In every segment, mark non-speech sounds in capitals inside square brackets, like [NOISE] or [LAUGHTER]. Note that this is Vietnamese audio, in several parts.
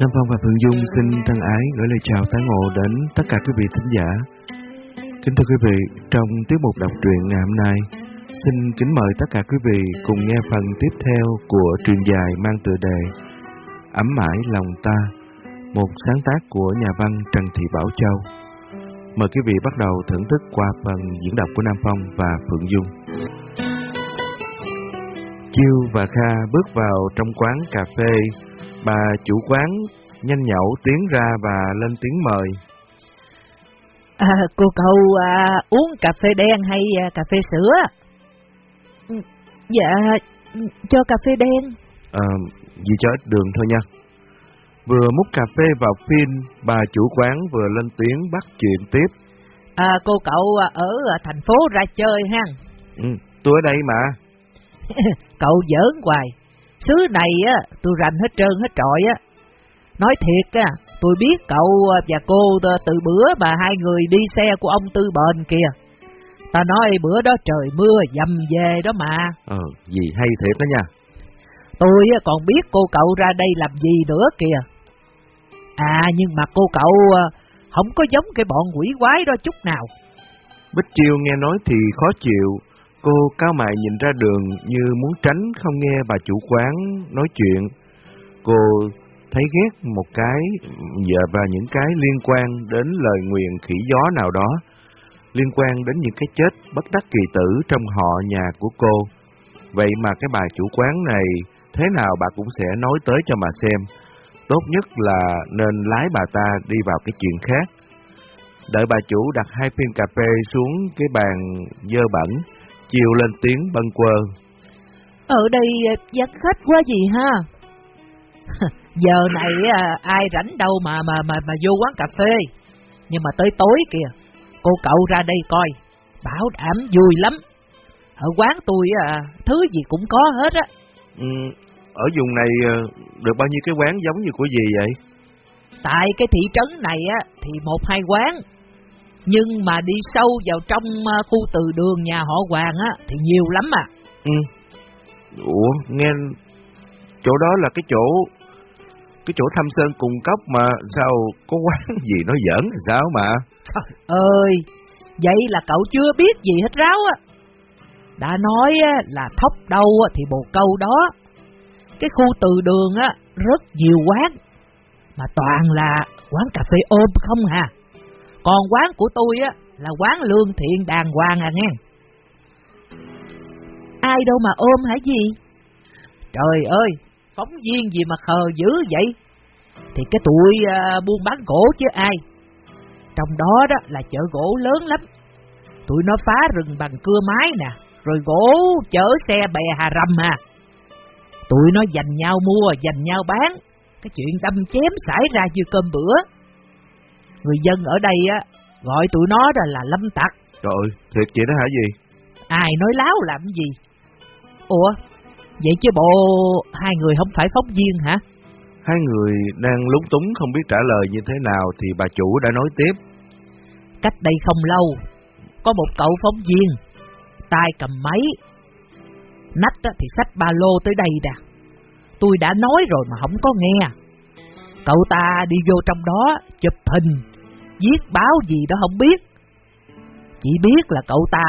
Nam Phong và Phượng Dung xin thân ái gửi lời chào tán ngộ đến tất cả quý vị thính giả. Kính thưa quý vị, trong tiết mục đọc truyện ngày hôm nay, xin kính mời tất cả quý vị cùng nghe phần tiếp theo của truyện dài mang tựa đề Ấm mãi lòng ta, một sáng tác của nhà văn Trần Thị Bảo Châu. Mời quý vị bắt đầu thưởng thức qua phần diễn đọc của Nam Phong và Phượng Dung. Chiêu và Kha bước vào trong quán cà phê Bà chủ quán nhanh nhậu tiến ra và lên tiếng mời. À, cô cậu à, uống cà phê đen hay à, cà phê sữa? Ừ, dạ, cho cà phê đen. À, vì cho ít đường thôi nha. Vừa múc cà phê vào phin, bà chủ quán vừa lên tiếng bắt chuyện tiếp. À, cô cậu à, ở à, thành phố ra chơi ha? Ừ, tôi ở đây mà. [LAUGHS] cậu giỡn hoài, Xứ này á, tôi rành hết trơn hết trọi á. Nói thiệt á, tôi biết cậu và cô từ bữa mà hai người đi xe của ông Tư Bền kìa. Ta nói bữa đó trời mưa dầm về đó mà. Ờ, gì hay thiệt đó nha. Tôi còn biết cô cậu ra đây làm gì nữa kìa. À nhưng mà cô cậu không có giống cái bọn quỷ quái đó chút nào. Bích Chiêu nghe nói thì khó chịu, Cô cao mại nhìn ra đường như muốn tránh không nghe bà chủ quán nói chuyện. Cô thấy ghét một cái và những cái liên quan đến lời nguyền khỉ gió nào đó, liên quan đến những cái chết bất đắc kỳ tử trong họ nhà của cô. Vậy mà cái bà chủ quán này thế nào bà cũng sẽ nói tới cho mà xem. Tốt nhất là nên lái bà ta đi vào cái chuyện khác. Đợi bà chủ đặt hai pin cà phê xuống cái bàn dơ bẩn, chiều lên tiếng bâng quơ. Ở đây vắng khách quá gì ha? [LAUGHS] Giờ này à, ai rảnh đâu mà mà mà mà vô quán cà phê. Nhưng mà tới tối kìa, cô cậu ra đây coi, bảo đảm vui lắm. Ở quán tôi à, thứ gì cũng có hết á. Ừ, ở vùng này được bao nhiêu cái quán giống như của gì vậy? Tại cái thị trấn này á thì một hai quán, nhưng mà đi sâu vào trong à, khu từ đường nhà họ Hoàng á thì nhiều lắm à. Ừ. Ủa, nghe chỗ đó là cái chỗ cái chỗ thăm sơn cùng cốc mà sao có quán [LAUGHS] gì nó giỡn sao mà. Trời ơi, vậy là cậu chưa biết gì hết ráo á. Đã nói là thóc đâu thì bồ câu đó. Cái khu từ đường á rất nhiều quán mà toàn là quán cà phê ôm không hà. Còn quán của tôi á là quán lương thiện đàng hoàng à nghe. Ai đâu mà ôm hả gì? Trời ơi, phóng viên gì mà khờ dữ vậy? Thì cái tụi uh, buôn bán gỗ chứ ai? Trong đó đó là chợ gỗ lớn lắm. Tụi nó phá rừng bằng cưa máy nè, rồi gỗ chở xe bè hà rầm à. Tụi nó giành nhau mua, giành nhau bán. Cái chuyện đâm chém xảy ra như cơm bữa. Người dân ở đây á gọi tụi nó là, là lâm tặc. Trời ơi, thiệt vậy đó hả gì? Ai nói láo làm gì? Ủa, vậy chứ bộ hai người không phải phóng viên hả? Hai người đang lúng túng không biết trả lời như thế nào thì bà chủ đã nói tiếp. Cách đây không lâu, có một cậu phóng viên, tay cầm máy, nách thì xách ba lô tới đây nè. Tôi đã nói rồi mà không có nghe. Cậu ta đi vô trong đó chụp hình, viết báo gì đó không biết. Chỉ biết là cậu ta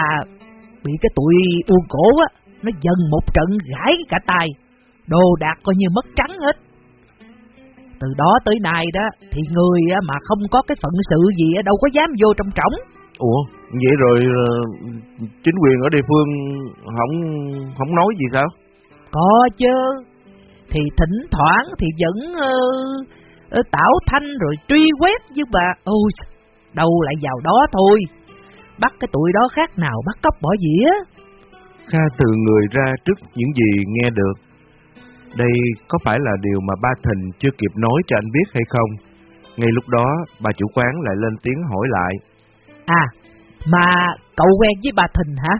bị cái tụi uông cổ á, nó dần một trận gãi cả tay, đồ đạc coi như mất trắng hết. Từ đó tới nay đó, thì người mà không có cái phận sự gì đâu có dám vô trong trống. Ủa, vậy rồi ờ, chính quyền ở địa phương không không nói gì sao? Có chứ, thì thỉnh thoảng thì vẫn uh, tạo thanh rồi truy quét chứ bà. Ôi, đâu lại vào đó thôi. Bắt cái tụi đó khác nào bắt cóc bỏ dĩa. Kha từ người ra trước những gì nghe được. Đây có phải là điều mà ba Thình chưa kịp nói cho anh biết hay không? Ngay lúc đó, bà chủ quán lại lên tiếng hỏi lại. À, mà cậu quen với bà Thình hả?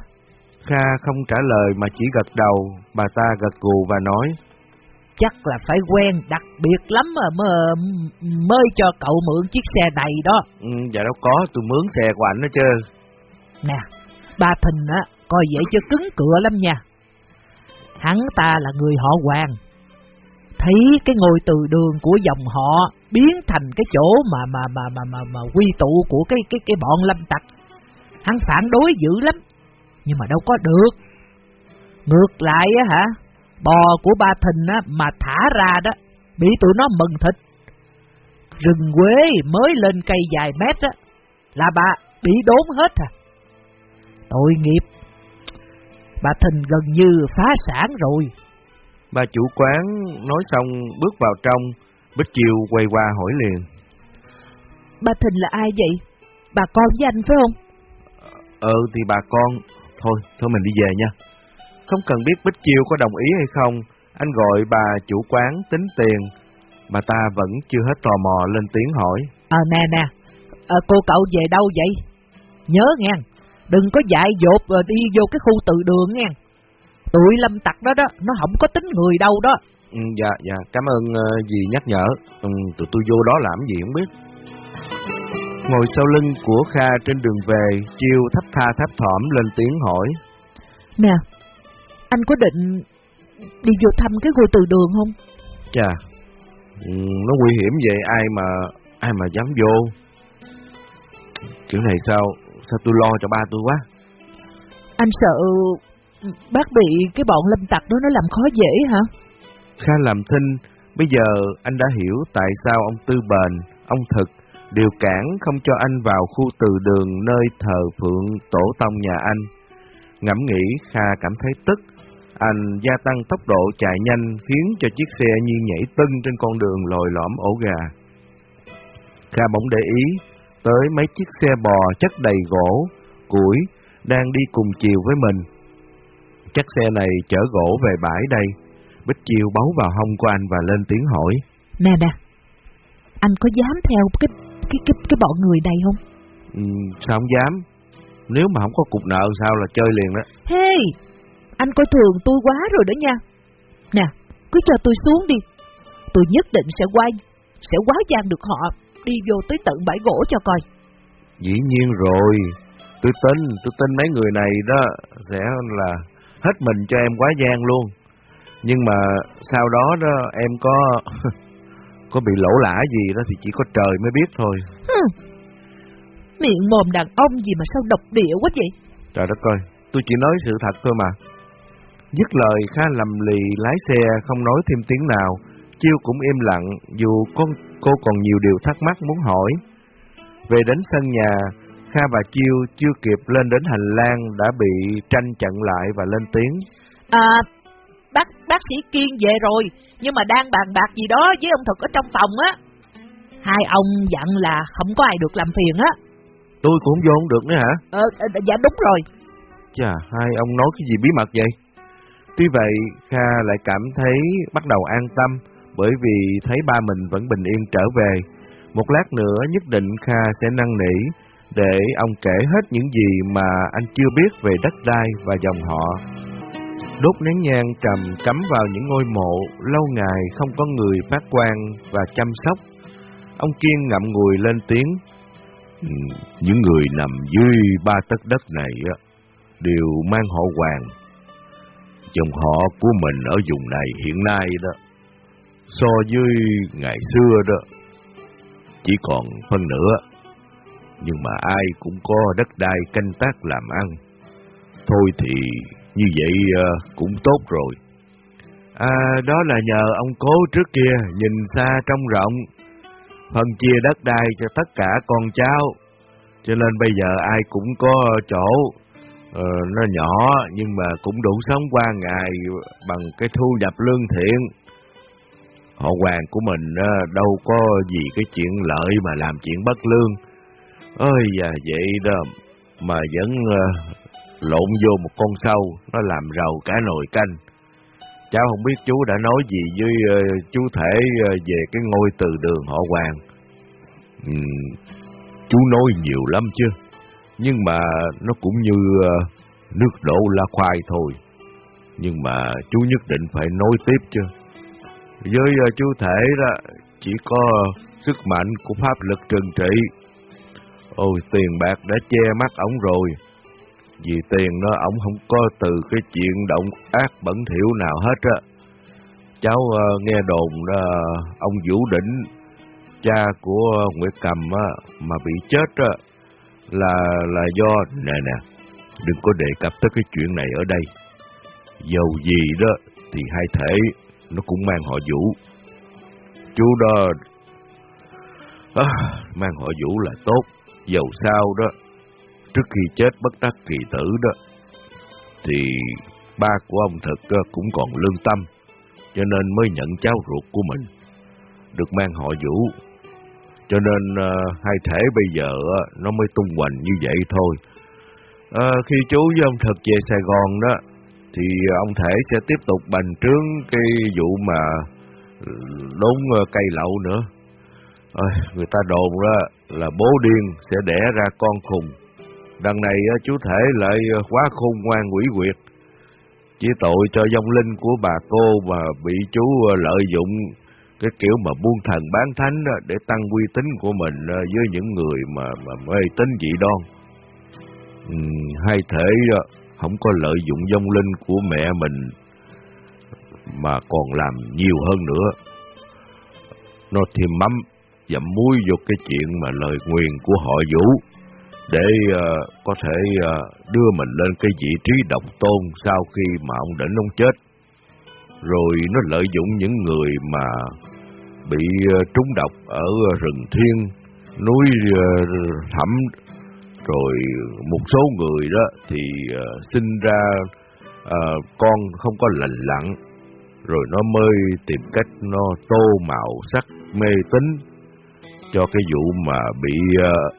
Kha không trả lời mà chỉ gật đầu, bà ta gật gù và nói. Chắc là phải quen đặc biệt lắm mà mới, mới cho cậu mượn chiếc xe này đó. Ừ, dạ đâu có, tôi mướn xe của ảnh đó chứ. Nè, bà Thình á, coi vậy chứ cứng cựa lắm nha. Hắn ta là người họ Hoàng. thấy cái ngôi từ đường của dòng họ biến thành cái chỗ mà mà mà mà mà, mà quy tụ của cái cái cái bọn lâm tặc. Hắn phản đối dữ lắm, nhưng mà đâu có được. Ngược lại á hả, bò của ba thình á mà thả ra đó, bị tụi nó mừng thịt. Rừng quế mới lên cây dài mét á, là bà bị đốn hết à. Tội nghiệp, bà thình gần như phá sản rồi. Bà chủ quán nói xong bước vào trong, Bích Chiêu quay qua hỏi liền. Bà Thình là ai vậy? Bà con với anh phải không? Ờ thì bà con, thôi, thôi mình đi về nha. Không cần biết Bích Chiêu có đồng ý hay không, anh gọi bà chủ quán tính tiền. Bà ta vẫn chưa hết tò mò lên tiếng hỏi. Ờ nè nè, à, cô cậu về đâu vậy? Nhớ nghe, đừng có dại dột rồi đi vô cái khu từ đường nghe. Tụi lâm tặc đó đó, nó không có tính người đâu đó. Ừ, dạ, dạ, cảm ơn uh, dì nhắc nhở. Ừ, tụi tôi vô đó làm gì không biết. Ngồi sau lưng của Kha trên đường về, Chiêu thấp tha thấp thỏm lên tiếng hỏi. Nè, anh có định đi vô thăm cái ngôi từ đường không? Chà, nó nguy hiểm vậy, ai mà ai mà dám vô. Kiểu này sao, sao tôi lo cho ba tôi quá. Anh sợ bác bị cái bọn lâm tặc đó nó làm khó dễ hả? Kha làm thinh, bây giờ anh đã hiểu tại sao ông Tư Bền, ông Thực điều cản không cho anh vào khu từ đường nơi thờ phượng tổ tông nhà anh. Ngẫm nghĩ Kha cảm thấy tức, anh gia tăng tốc độ chạy nhanh khiến cho chiếc xe như nhảy tưng trên con đường lồi lõm ổ gà. Kha bỗng để ý tới mấy chiếc xe bò chất đầy gỗ, củi đang đi cùng chiều với mình. Chắc xe này chở gỗ về bãi đây. Bích Chiêu bấu vào hông của anh và lên tiếng hỏi. Nè nè, anh có dám theo cái cái cái cái bọn người này không? Ừ, sao không dám? Nếu mà không có cục nợ sao là chơi liền đó. Hey, anh coi thường tôi quá rồi đó nha. Nè, cứ cho tôi xuống đi. Tôi nhất định sẽ quay, sẽ quá gian được họ đi vô tới tận bãi gỗ cho coi. Dĩ nhiên rồi, tôi tin, tôi tin mấy người này đó sẽ là hết mình cho em quá gian luôn. Nhưng mà sau đó đó em có [LAUGHS] có bị lỗ lã gì đó thì chỉ có trời mới biết thôi. Hừm. Miệng mồm đàn ông gì mà sao độc địa quá vậy? Trời đất ơi, tôi chỉ nói sự thật thôi mà. Dứt lời khá lầm lì lái xe không nói thêm tiếng nào, Chiêu cũng im lặng dù con cô còn nhiều điều thắc mắc muốn hỏi. Về đến sân nhà, Kha và Chiêu chưa kịp lên đến hành lang đã bị tranh chặn lại và lên tiếng. À, bác bác sĩ Kiên về rồi, nhưng mà đang bàn bạc gì đó với ông Thực ở trong phòng á. Hai ông dặn là không có ai được làm phiền á. Tôi cũng vô không được nữa hả? Ờ, dạ đúng rồi. Chà, hai ông nói cái gì bí mật vậy? Tuy vậy, Kha lại cảm thấy bắt đầu an tâm bởi vì thấy ba mình vẫn bình yên trở về. Một lát nữa nhất định Kha sẽ năn nỉ để ông kể hết những gì mà anh chưa biết về đất đai và dòng họ. Đốt nén nhang trầm cắm vào những ngôi mộ lâu ngày không có người phát quan và chăm sóc. Ông Kiên ngậm ngùi lên tiếng. Ừ, những người nằm dưới ba tấc đất này á, đều mang họ hoàng. Dòng họ của mình ở vùng này hiện nay đó, so với ngày xưa đó, chỉ còn phân nửa. Nhưng mà ai cũng có đất đai canh tác làm ăn. Thôi thì như vậy à, cũng tốt rồi. À, đó là nhờ ông cố trước kia nhìn xa trông rộng, phân chia đất đai cho tất cả con cháu. Cho nên bây giờ ai cũng có chỗ ờ, nó nhỏ nhưng mà cũng đủ sống qua ngày bằng cái thu nhập lương thiện. Họ hoàng của mình đâu có gì cái chuyện lợi mà làm chuyện bất lương. Ơi da vậy đó mà vẫn ờ, lộn vô một con sâu nó làm rầu cả nồi canh. Cháu không biết chú đã nói gì với ờ, chú thể ờ, về cái ngôi từ đường họ hoàng. Ừ, chú nói nhiều lắm chứ, nhưng mà nó cũng như ờ, nước đổ la khoai thôi. Nhưng mà chú nhất định phải nối tiếp chứ. Với ờ, chú thể đó, chỉ có sức mạnh của pháp lực trừng trị. Ôi, tiền bạc đã che mắt ổng rồi. Vì tiền nó ổng không có từ cái chuyện động ác bẩn thỉu nào hết á. cháu uh, nghe đồn uh, ông Vũ Đỉnh, cha của Nguyễn Cầm mà bị chết á là là do nè nè, đừng có đề cập tới cái chuyện này ở đây. Dầu gì đó thì hai thể nó cũng mang họ Vũ. Chú đó à, mang họ Vũ là tốt, dầu sao đó trước khi chết bất đắc kỳ tử đó thì ba của ông thật cũng còn lương tâm cho nên mới nhận cháu ruột của mình được mang họ Vũ. Cho nên ờ, hai thể bây giờ ờ, nó mới tung hoành như vậy thôi. À, khi chú với ông Thực về Sài Gòn đó thì ông thể sẽ tiếp tục bành trướng cái vụ mà ừ, đốn cây lậu nữa. À, người ta đồn đó là bố điên sẽ đẻ ra con khùng. Đằng này chú thể lại quá khôn ngoan quỷ quyệt chỉ tội cho dòng linh của bà cô mà bị chú lợi dụng cái kiểu mà buôn thần bán thánh để tăng uy tín của mình ờ, với những người mà, mà mê tín dị đoan. Ừ, hay thể ờ, không có lợi dụng dông linh của mẹ mình mà còn làm nhiều hơn nữa. Nó thêm mắm dặm muối vô cái chuyện mà lời nguyền của họ Vũ để uh, có thể uh, đưa mình lên cái vị trí độc tôn sau khi mà ông đỉnh ông chết. Rồi nó lợi dụng những người mà bị ờ, trúng độc ở ờ, rừng thiên, núi ờ, thẳm, rồi một số người đó thì sinh ra con không có lành lặn, rồi nó mới tìm cách nó tô màu sắc mê tín cho cái vụ mà bị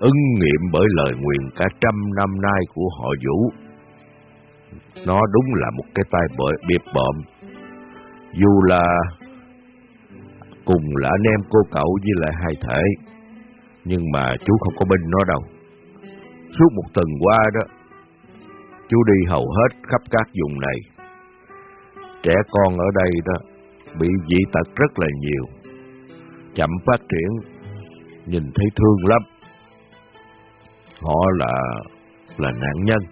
ứng nghiệm bởi lời nguyền cả trăm năm nay của họ Vũ. Nó đúng là một cái tai bội biệt bợm. Dù là cùng là anh em cô cậu với lại hai thể, nhưng mà chú không có bên nó đâu. Suốt một tuần qua đó, chú đi hầu hết khắp các vùng này. Trẻ con ở đây đó, bị dị tật rất là nhiều. Chậm phát triển nhìn thấy thương lắm. Họ là là nạn nhân.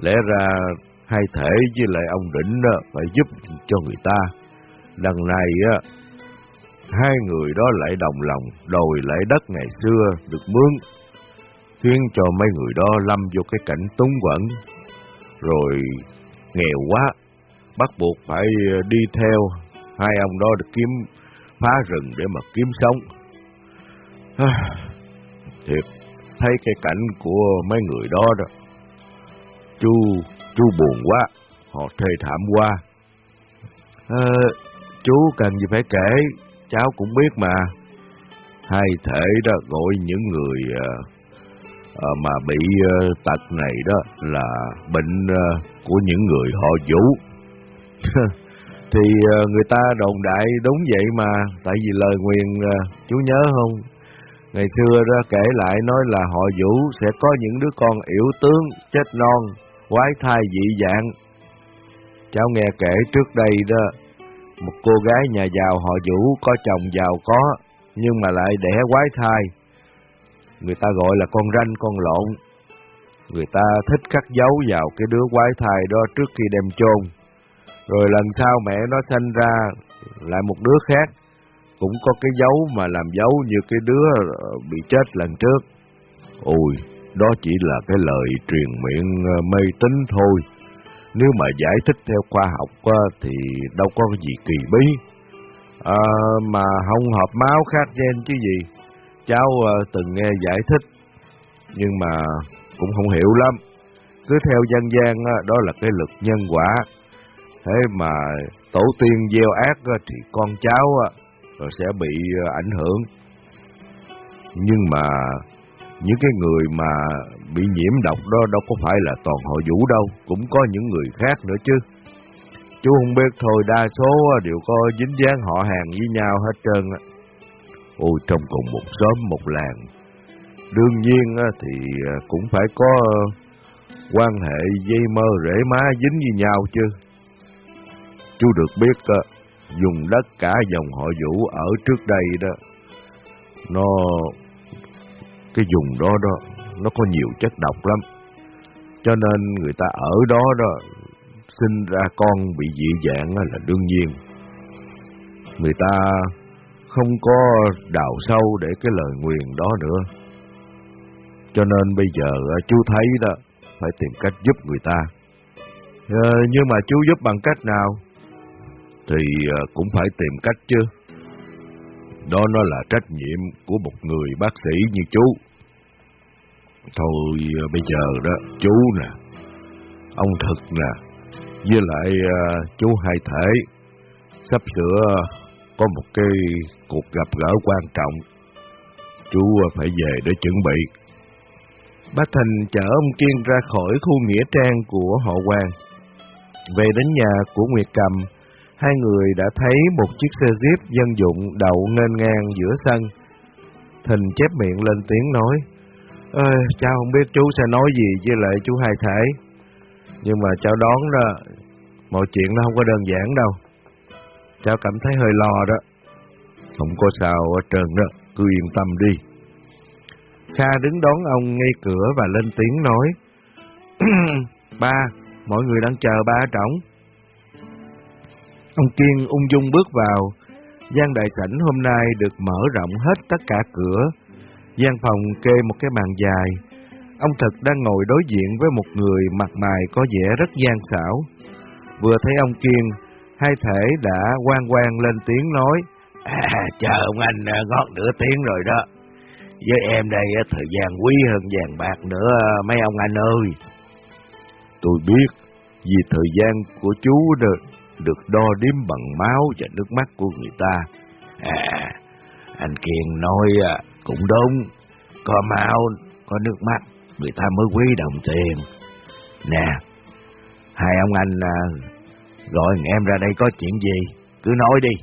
Lẽ ra hai thể với lại ông Đỉnh đó, phải giúp cho người ta. Đằng này á, hai người đó lại đồng lòng đòi lại đất ngày xưa được mướn, khiến cho mấy người đó lâm vô cái cảnh túng quẫn, rồi nghèo quá, bắt buộc phải đi theo hai ông đó được kiếm phá rừng để mà kiếm sống. À, thiệt, thấy cái cảnh của mấy người đó đó. Chú, chú buồn quá, họ thê thảm quá. Ờ, à, chú cần gì phải kể, cháu cũng biết mà. Hai thể đó gọi những người ờ, ờ, mà bị ờ, tật này đó là bệnh của những người họ vũ. [LAUGHS] Thì người ta đồn đại đúng vậy mà, tại vì lời nguyền chú nhớ không? Ngày xưa đó kể lại nói là họ Vũ sẽ có những đứa con yếu tướng, chết non, quái thai dị dạng. Cháu nghe kể trước đây đó, một cô gái nhà giàu họ Vũ có chồng giàu có, nhưng mà lại đẻ quái thai. Người ta gọi là con ranh, con lộn. Người ta thích khắc dấu vào cái đứa quái thai đó trước khi đem chôn. Rồi lần sau mẹ nó sanh ra lại một đứa khác cũng có cái dấu mà làm dấu như cái đứa ờ, bị chết lần trước. Ôi, đó chỉ là cái lời truyền miệng ờ, mê tín thôi. Nếu mà giải thích theo khoa học thì đâu có gì kỳ bí. À, mà không hợp máu khác gen chứ gì. Cháu à, từng nghe giải thích, nhưng mà cũng không hiểu lắm. Cứ theo dân gian đó là cái lực nhân quả. Thế mà tổ tiên gieo ác thì con cháu rồi sẽ bị à, ảnh hưởng. Nhưng mà những cái người mà bị nhiễm độc đó đâu có phải là toàn họ vũ đâu, cũng có những người khác nữa chứ. Chú không biết thôi, đa số đều có dính dáng họ hàng với nhau hết trơn á. Ôi, trong cùng một xóm một làng, đương nhiên thì à, cũng phải có quan hệ dây mơ rễ má dính với nhau chứ. Chú được biết dùng đất cả dòng họ Vũ ở trước đây đó, nó, cái vùng đó đó, nó có nhiều chất độc lắm. Cho nên người ta ở đó đó, sinh ra con bị dị dạng là đương nhiên. người ta không có đào sâu để cái lời nguyền đó nữa. Cho nên bây giờ chú thấy đó, phải tìm cách giúp người ta. À, nhưng mà chú giúp bằng cách nào? Thì ờ, cũng phải tìm cách chứ. Đó nó là trách nhiệm của một người bác sĩ như chú. Thôi ờ, bây giờ đó, chú nè, ông Thực nè, với lại uh, chú Hai Thể, sắp sửa ờ, có một cái cuộc gặp gỡ quan trọng. Chú phải về để chuẩn bị. Bác Thành chở ông Kiên ra khỏi khu nghĩa trang của họ quan Về đến nhà của Nguyệt Cầm, hai người đã thấy một chiếc xe Jeep dân dụng đậu nghênh ngang giữa sân. Thình chép miệng lên tiếng nói, Ê, cháu không biết chú sẽ nói gì với lại chú hai thể. Nhưng mà cháu đoán đó, mọi chuyện nó không có đơn giản đâu. Cháu cảm thấy hơi lo đó. Không có sao ở trơn đó, cứ yên tâm đi. Kha đứng đón ông ngay cửa và lên tiếng nói, [CLEARS THROAT] Ba, mọi người đang chờ ba ở trỏng. Ông Kiên ung dung bước vào, gian đại sảnh hôm nay được mở rộng hết tất cả cửa gian phòng kê một cái bàn dài. Ông thật đang ngồi đối diện với một người mặt mày có vẻ rất gian xảo. Vừa thấy ông Kiên, hai thể đã quan quan lên tiếng nói, À, chờ ông anh à, ngót nửa tiếng rồi đó. Với em đây à, thời gian quý hơn vàng bạc nữa à, mấy ông anh ơi. Tôi biết, vì thời gian của chú được, được đo đếm bằng máu và nước mắt của người ta. À, anh Kiên nói à, cũng đúng, có máu, có nước mắt, người ta mới quý đồng tiền. Nè, hai ông anh à, gọi em ra đây có chuyện gì, cứ nói đi.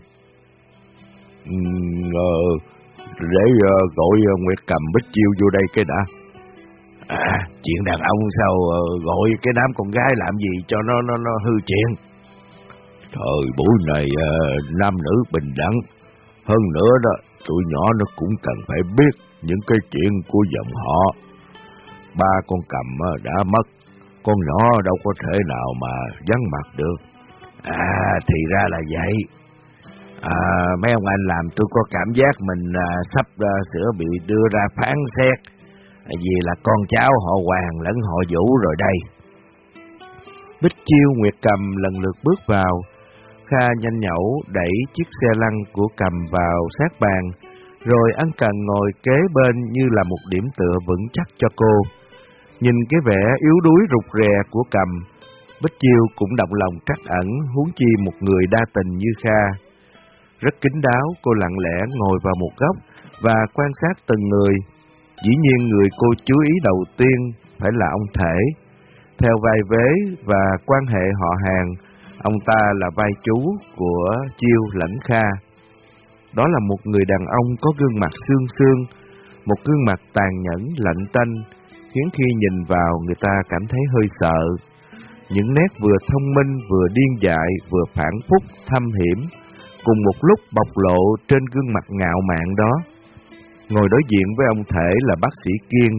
Ừ, uh, để uh, gọi uh, Nguyệt cầm Bích Chiêu vô đây cái đã. À, chuyện đàn ông sao uh, gọi cái đám con gái làm gì cho nó nó nó hư chuyện. Thời buổi này uh, nam nữ bình đẳng. Hơn nữa đó, tụi nhỏ nó cũng cần phải biết những cái chuyện của dòng họ. Ba con cầm ờ, đã mất, con nhỏ đâu có thể nào mà vắng mặt được. À, thì ra là vậy. À, mấy ông anh làm tôi có cảm giác mình à, sắp à, sửa bị đưa ra phán xét vì là con cháu họ Hoàng lẫn họ Vũ rồi đây. Bích Chiêu Nguyệt Cầm lần lượt bước vào, Kha nhanh nhẩu đẩy chiếc xe lăn của Cầm vào sát bàn, rồi ăn Cần ngồi kế bên như là một điểm tựa vững chắc cho cô. Nhìn cái vẻ yếu đuối rụt rè của Cầm, Bích Chiêu cũng động lòng trắc ẩn huống chi một người đa tình như Kha. Rất kính đáo, cô lặng lẽ ngồi vào một góc và quan sát từng người. Dĩ nhiên người cô chú ý đầu tiên phải là ông Thể. Theo vai vế và quan hệ họ hàng, ông ta là vai chú của Chiêu lãnh Kha. Đó là một người đàn ông có gương mặt xương xương, một gương mặt tàn nhẫn, lạnh tanh, khiến khi nhìn vào người ta cảm thấy hơi sợ. Những nét vừa thông minh, vừa điên dại, vừa phản phúc, thâm hiểm, cùng một lúc bộc lộ trên gương mặt ngạo mạn đó. Ngồi đối diện với ông Thể là bác sĩ Kiên,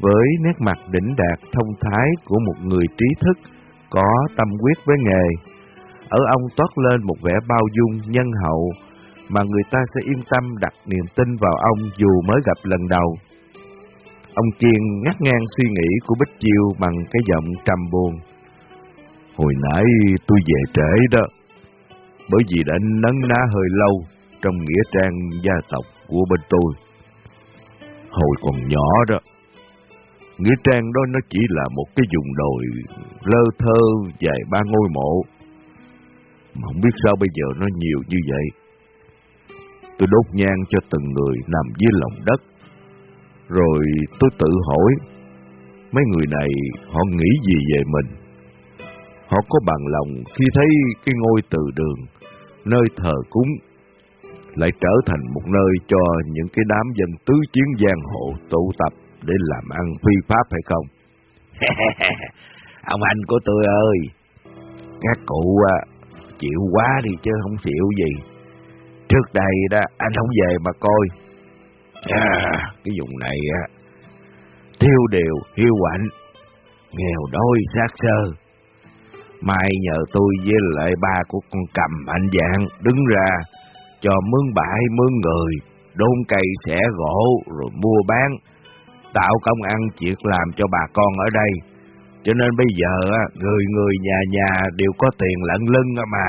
với nét mặt đỉnh đạt thông thái của một người trí thức, có tâm quyết với nghề. Ở ông toát lên một vẻ bao dung, nhân hậu, mà người ta sẽ yên tâm đặt niềm tin vào ông dù mới gặp lần đầu. Ông Kiên ngắt ngang suy nghĩ của Bích Chiêu bằng cái giọng trầm buồn. Hồi nãy tôi về trễ đó, bởi vì đã nấn ná hơi lâu trong nghĩa trang gia tộc của bên tôi. Hồi còn nhỏ đó, nghĩa trang đó nó chỉ là một cái vùng đồi lơ thơ dài ba ngôi mộ. Mà không biết sao bây giờ nó nhiều như vậy. Tôi đốt nhang cho từng người nằm dưới lòng đất. Rồi tôi tự hỏi, mấy người này họ nghĩ gì về mình? Họ có bằng lòng khi thấy cái ngôi từ đường, nơi thờ cúng, lại trở thành một nơi cho những cái đám dân tứ chiến giang hồ tụ tập để làm ăn phi pháp hay không? [LAUGHS] Ông anh của tôi ơi, các cụ à, chịu quá đi chứ không chịu gì. Trước đây đó, anh không về mà coi. À, cái vùng này á, tiêu đều, hiu quạnh, nghèo đôi xác sơ. Mai nhờ tôi với lại ba của con cầm anh dạng đứng ra cho mướn bãi mướn người, đôn cây xẻ gỗ rồi mua bán, tạo công ăn việc làm cho bà con ở đây. Cho nên bây giờ người người nhà nhà đều có tiền lận lưng mà.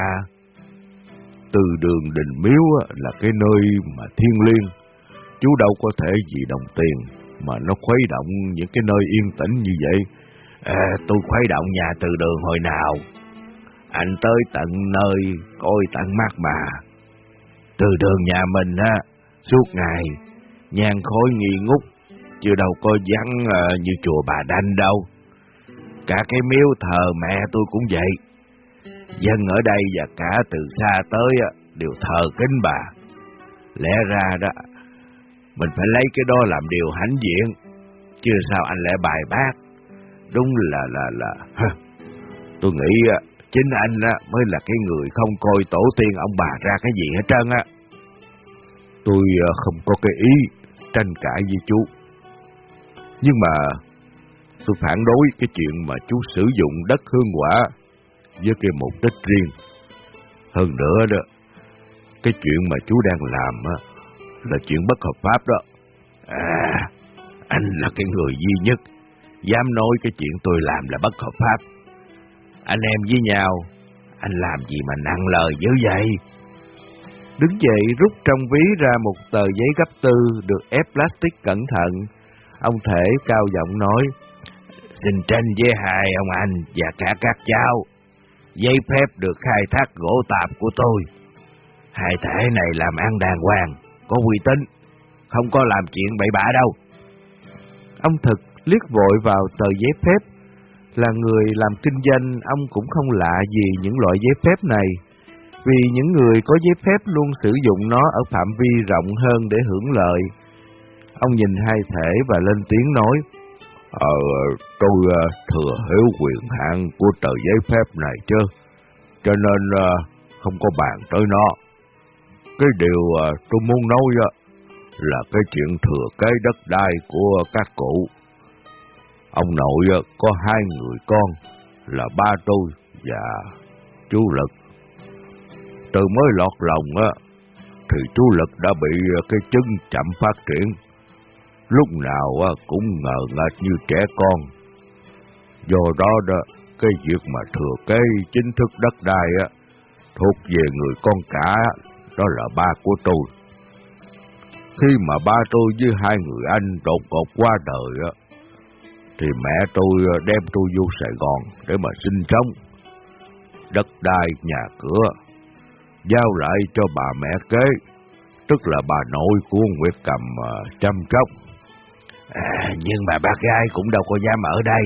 Từ đường đình miếu là cái nơi mà thiên liêng, chú đâu có thể vì đồng tiền mà nó khuấy động những cái nơi yên tĩnh như vậy. À, tôi khuấy động nhà từ đường hồi nào? Anh tới tận nơi coi tận mắt mà. Từ đường nhà mình á, suốt ngày nhang khói nghi ngút, chứ đâu có vắng à, như chùa bà Đanh đâu. Cả cái miếu thờ mẹ tôi cũng vậy. Dân ở đây và cả từ xa tới đều thờ kính bà. Lẽ ra đó, mình phải lấy cái đó làm điều hãnh diện, chứ sao anh lại bài bác. Đúng là là là... Tôi nghĩ chính anh mới là cái người không coi tổ tiên ông bà ra cái gì hết trơn á. Tôi ờ, không có cái ý tranh cãi với chú. Nhưng mà tôi phản đối cái chuyện mà chú sử dụng đất hương quả với cái mục đích riêng. Hơn nữa đó, cái chuyện mà chú đang làm á, là chuyện bất hợp pháp đó. À, anh là cái người duy nhất dám nói cái chuyện tôi làm là bất hợp pháp. Anh em với nhau, anh làm gì mà nặng lời dữ vậy? Đứng dậy rút trong ví ra một tờ giấy gấp tư được ép plastic cẩn thận. Ông thể cao giọng nói, Xin tranh với hai ông anh và cả các cháu, giấy phép được khai thác gỗ tạp của tôi. Hai thể này làm ăn đàng hoàng, có uy tín, không có làm chuyện bậy bạ đâu. Ông thực liếc vội vào tờ giấy phép. Là người làm kinh doanh, ông cũng không lạ gì những loại giấy phép này. Vì những người có giấy phép luôn sử dụng nó ở phạm vi rộng hơn để hưởng lợi. Ông nhìn hai thể và lên tiếng nói, Ờ, tôi uh, thừa hiểu quyền hạn của tờ giấy phép này chứ, cho nên uh, không có bàn tới nó. Cái điều uh, tôi muốn nói uh, là cái chuyện thừa kế đất đai của các cụ. Ông nội uh, có hai người con là ba tôi và chú Lực. Từ mới lọt lòng uh, thì chú Lực đã bị uh, cái chân chậm phát triển lúc nào cũng ngờ ngợt như trẻ con. Do đó đó, cái việc mà thừa kế chính thức đất đai á, thuộc về người con cả, đó là ba của tôi. Khi mà ba tôi với hai người anh đột ngột qua đời á, thì mẹ tôi đem tôi vô Sài Gòn để mà sinh sống. Đất đai, nhà cửa, giao lại cho bà mẹ kế, tức là bà nội của Nguyệt Cầm à, chăm sóc. À, nhưng mà bác gái cũng đâu có dám ở đây,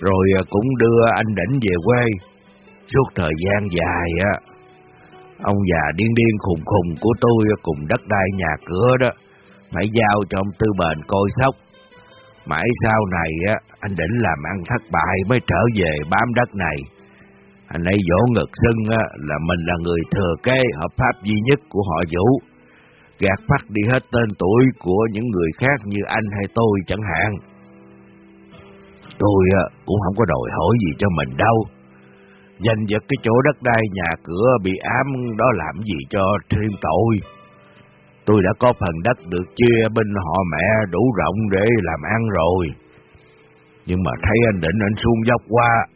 rồi à, cũng đưa anh đỉnh về quê. Suốt thời gian dài á, ông già điên điên khùng khùng của tôi cùng đất đai nhà cửa đó, phải giao cho ông Tư Bền coi sóc. Mãi sau này á, anh đỉnh làm ăn thất bại mới trở về bám đất này. Anh ấy vỗ ngực xưng á, là mình là người thừa kế hợp pháp duy nhất của họ Vũ gạt phát đi hết tên tuổi của những người khác như anh hay tôi chẳng hạn. Tôi à, cũng không có đòi hỏi gì cho mình đâu. Giành giật cái chỗ đất đai nhà cửa bị ám đó làm gì cho thêm tội. Tôi đã có phần đất được chia bên họ mẹ đủ rộng để làm ăn rồi. Nhưng mà thấy anh định anh xuống dốc qua.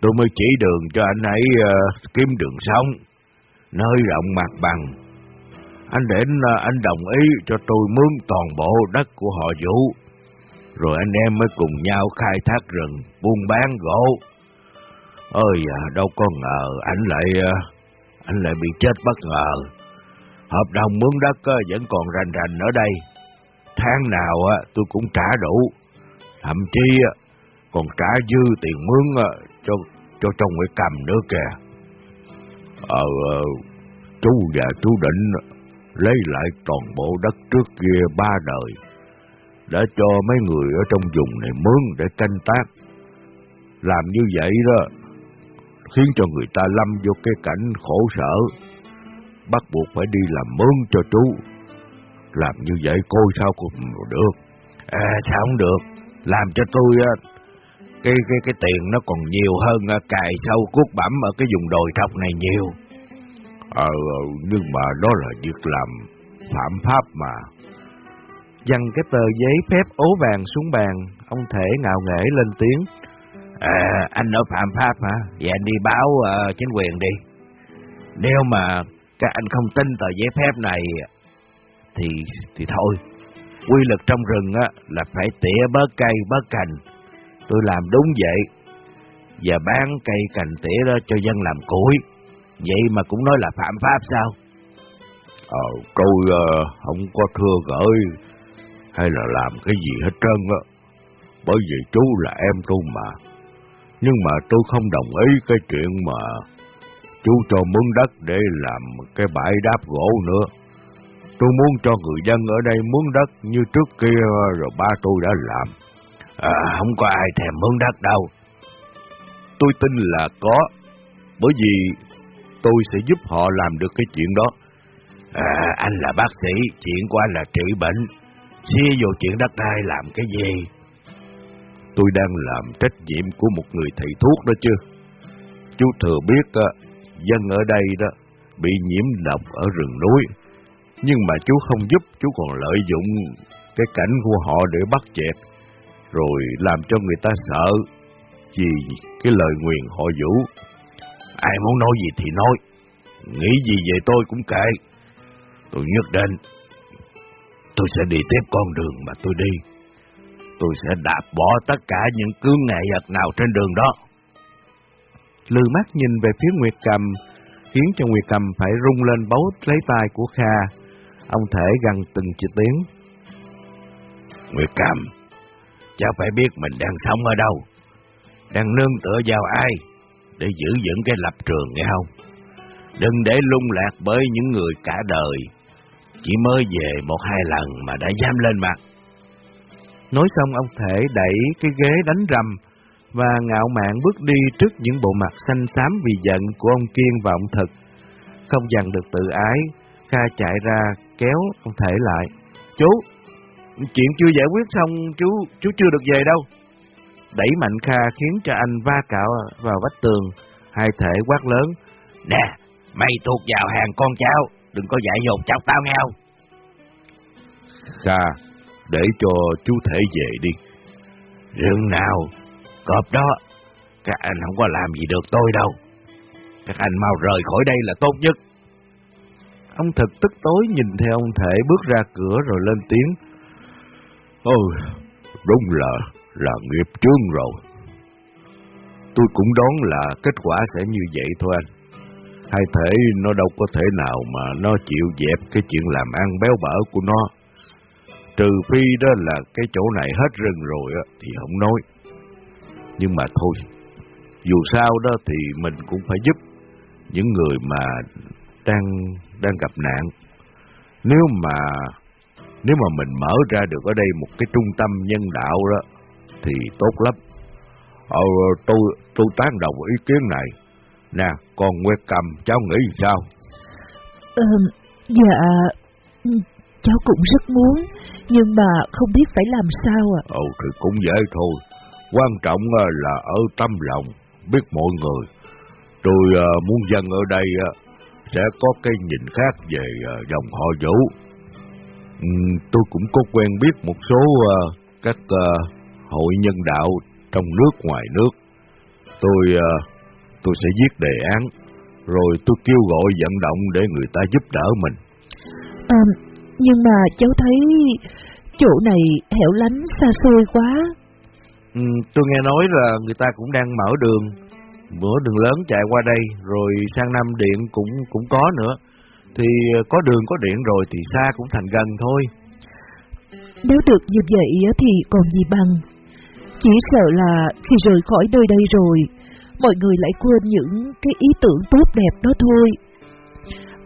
Tôi mới chỉ đường cho anh ấy uh, kiếm đường sống. Nơi rộng mặt bằng anh đến anh đồng ý cho tôi mướn toàn bộ đất của họ Vũ. Rồi anh em mới cùng nhau khai thác rừng, buôn bán gỗ. Ơi đâu có ngờ anh lại ờ, anh lại bị chết bất ngờ. Hợp đồng mướn đất ờ, vẫn còn rành rành ở đây. Tháng nào ờ, tôi cũng trả đủ. Thậm chí còn trả dư tiền mướn cho cho trong người cầm nữa kìa. Ờ, chú và chú định lấy lại toàn bộ đất trước kia ba đời, đã cho mấy người ở trong vùng này mướn để canh tác. Làm như vậy đó, khiến cho người ta lâm vô cái cảnh khổ sở, bắt buộc phải đi làm mướn cho chú. Làm như vậy coi sao cũng được. À, sao không được? Làm cho tôi cái cái cái tiền nó còn nhiều hơn à, cài sâu cuốc bẩm ở cái vùng đồi trọc này nhiều. Ờ, nhưng mà đó là việc làm phạm pháp mà. Dăng cái tờ giấy phép ố vàng xuống bàn, ông thể ngạo nghễ lên tiếng. À, anh nói phạm pháp hả? Vậy anh đi báo uh, chính quyền đi. Nếu mà các anh không tin tờ giấy phép này thì thì thôi. Quy lực trong rừng á là phải tỉa bớt cây bớt cành. Tôi làm đúng vậy. Và bán cây cành tỉa đó cho dân làm củi. Vậy mà cũng nói là phạm pháp sao? Ờ, tôi uh, không có thưa gửi hay là làm cái gì hết trơn á. Bởi vì chú là em tôi mà. Nhưng mà tôi không đồng ý cái chuyện mà chú cho mướn đất để làm cái bãi đáp gỗ nữa. Tôi muốn cho người dân ở đây mướn đất như trước kia rồi ba tôi đã làm. À, không có ai thèm mướn đất đâu. Tôi tin là có, bởi vì tôi sẽ giúp họ làm được cái chuyện đó. À, anh là bác sĩ, chuyện của anh là trị bệnh. Xia vô chuyện đất đai làm cái gì? Tôi đang làm trách nhiệm của một người thầy thuốc đó chứ. Chú thừa biết dân ở đây đó bị nhiễm độc ở rừng núi. Nhưng mà chú không giúp, chú còn lợi dụng cái cảnh của họ để bắt chẹt, rồi làm cho người ta sợ vì cái lời nguyền họ vũ. Ai muốn nói gì thì nói, nghĩ gì về tôi cũng kệ. Tôi nhất định, tôi sẽ đi tiếp con đường mà tôi đi. Tôi sẽ đạp bỏ tất cả những cương nghệ vật nào trên đường đó. Lư mắt nhìn về phía Nguyệt Cầm, khiến cho Nguyệt Cầm phải rung lên bấu lấy tay của Kha. Ông thể gần từng chữ tiếng. Nguyệt Cầm, cháu phải biết mình đang sống ở đâu, đang nương tựa vào ai để giữ vững cái lập trường nghe không? Đừng để lung lạc bởi những người cả đời, chỉ mới về một hai lần mà đã dám lên mặt. Nói xong ông thể đẩy cái ghế đánh rầm và ngạo mạn bước đi trước những bộ mặt xanh xám vì giận của ông Kiên và ông Thực. Không dằn được tự ái, Kha chạy ra kéo ông thể lại. Chú, chuyện chưa giải quyết xong, chú chú chưa được về đâu. Đẩy mạnh Kha khiến cho anh va cạo vào vách tường, hai thể quát lớn. Nè, mày thuộc vào hàng con cháu, đừng có dạy dột chọc tao nghe không? Kha, để cho chú thể về đi. Rừng nào, cọp đó, các anh không có làm gì được tôi đâu. Các anh mau rời khỏi đây là tốt nhất. Ông thực tức tối nhìn theo ông thể bước ra cửa rồi lên tiếng. Ôi, đúng là, là nghiệp chướng rồi. Tôi cũng đoán là kết quả sẽ như vậy thôi anh. Hai thể nó đâu có thể nào mà nó chịu dẹp cái chuyện làm ăn béo bở của nó. Trừ phi đó là cái chỗ này hết rừng rồi á thì không nói. Nhưng mà thôi, dù sao đó thì mình cũng phải giúp những người mà đang đang gặp nạn. Nếu mà nếu mà mình mở ra được ở đây một cái trung tâm nhân đạo đó thì tốt lắm. Ờ, tôi tôi tán đồng ý kiến này. Nè, con Nguyệt Cầm, cháu nghĩ sao? Ờ, dạ, cháu cũng rất muốn, nhưng mà không biết phải làm sao ạ. À. Ừ, thì cũng dễ thôi. Quan trọng là ở tâm lòng, biết mọi người. Tôi uh, muốn dân ở đây sẽ có cái nhìn khác về dòng họ vũ. Tôi cũng có quen biết một số các hội nhân đạo trong nước ngoài nước. Tôi uh, tôi sẽ viết đề án, rồi tôi kêu gọi vận động để người ta giúp đỡ mình. À, nhưng mà cháu thấy chỗ này hẻo lánh xa xôi quá. Ừ, tôi nghe nói là người ta cũng đang mở đường, mở đường lớn chạy qua đây, rồi sang năm điện cũng cũng có nữa. Thì có đường có điện rồi thì xa cũng thành gần thôi. Nếu được như vậy thì còn gì bằng. Chỉ sợ là khi rời khỏi nơi đây rồi, mọi người lại quên những cái ý tưởng tốt đẹp đó thôi.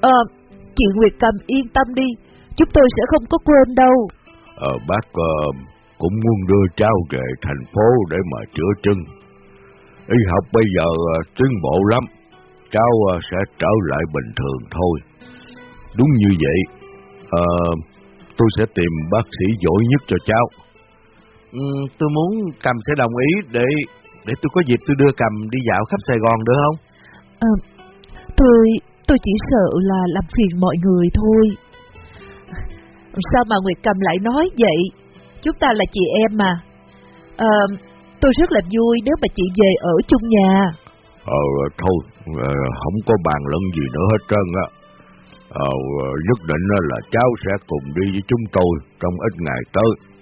À, chị Nguyệt Cầm yên tâm đi, chúng tôi sẽ không có quên đâu. Ờ, bác uh, cũng muốn đưa cháu về thành phố để mà chữa chân. Y học bây giờ uh, tiến bộ lắm, cháu uh, sẽ trở lại bình thường thôi. Đúng như vậy, uh, tôi sẽ tìm bác sĩ giỏi nhất cho cháu. Ừ, tôi muốn Cầm sẽ đồng ý để để tôi có dịp tôi đưa Cầm đi dạo khắp Sài Gòn được không? À, tôi tôi chỉ sợ là làm phiền mọi người thôi. Sao mà Nguyệt Cầm lại nói vậy? Chúng ta là chị em mà. À, tôi rất là vui nếu mà chị về ở chung nhà. Ờ, thôi, ờ, không có bàn luận gì nữa hết trơn á. Ờ, nhất định là cháu sẽ cùng đi với chúng tôi trong ít ngày tới.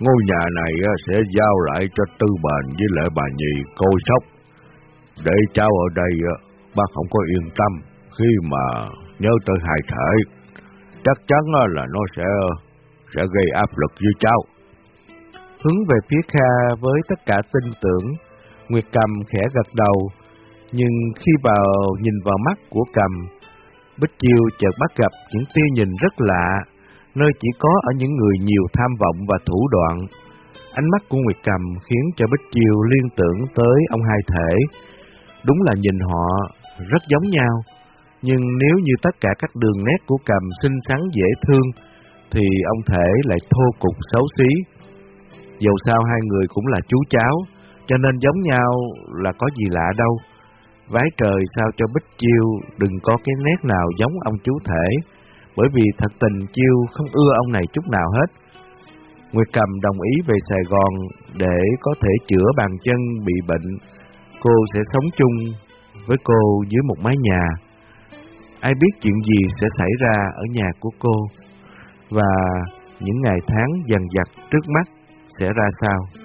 Ngôi nhà này sẽ giao lại cho Tư Bền với lại bà Nhì coi sóc. Để cháu ở đây, bác không có yên tâm khi mà nhớ tới hai thể. Chắc chắn là nó sẽ sẽ gây áp lực với cháu. Hướng về phía Kha với tất cả tin tưởng, Nguyệt Cầm khẽ gật đầu, nhưng khi vào nhìn vào mắt của Cầm, Bích Chiêu chợt bắt gặp những tia nhìn rất lạ, nơi chỉ có ở những người nhiều tham vọng và thủ đoạn. Ánh mắt của Nguyệt Cầm khiến cho Bích Chiêu liên tưởng tới ông hai thể. Đúng là nhìn họ rất giống nhau, nhưng nếu như tất cả các đường nét của Cầm xinh xắn dễ thương, thì ông thể lại thô cục xấu xí. Dù sao hai người cũng là chú cháu, cho nên giống nhau là có gì lạ đâu. Vái trời sao cho Bích Chiêu đừng có cái nét nào giống ông chú thể, bởi vì thật tình Chiêu không ưa ông này chút nào hết. Nguyệt Cầm đồng ý về Sài Gòn để có thể chữa bàn chân bị bệnh. Cô sẽ sống chung với cô dưới một mái nhà. Ai biết chuyện gì sẽ xảy ra ở nhà của cô và những ngày tháng dần dặt trước mắt sẽ ra sao.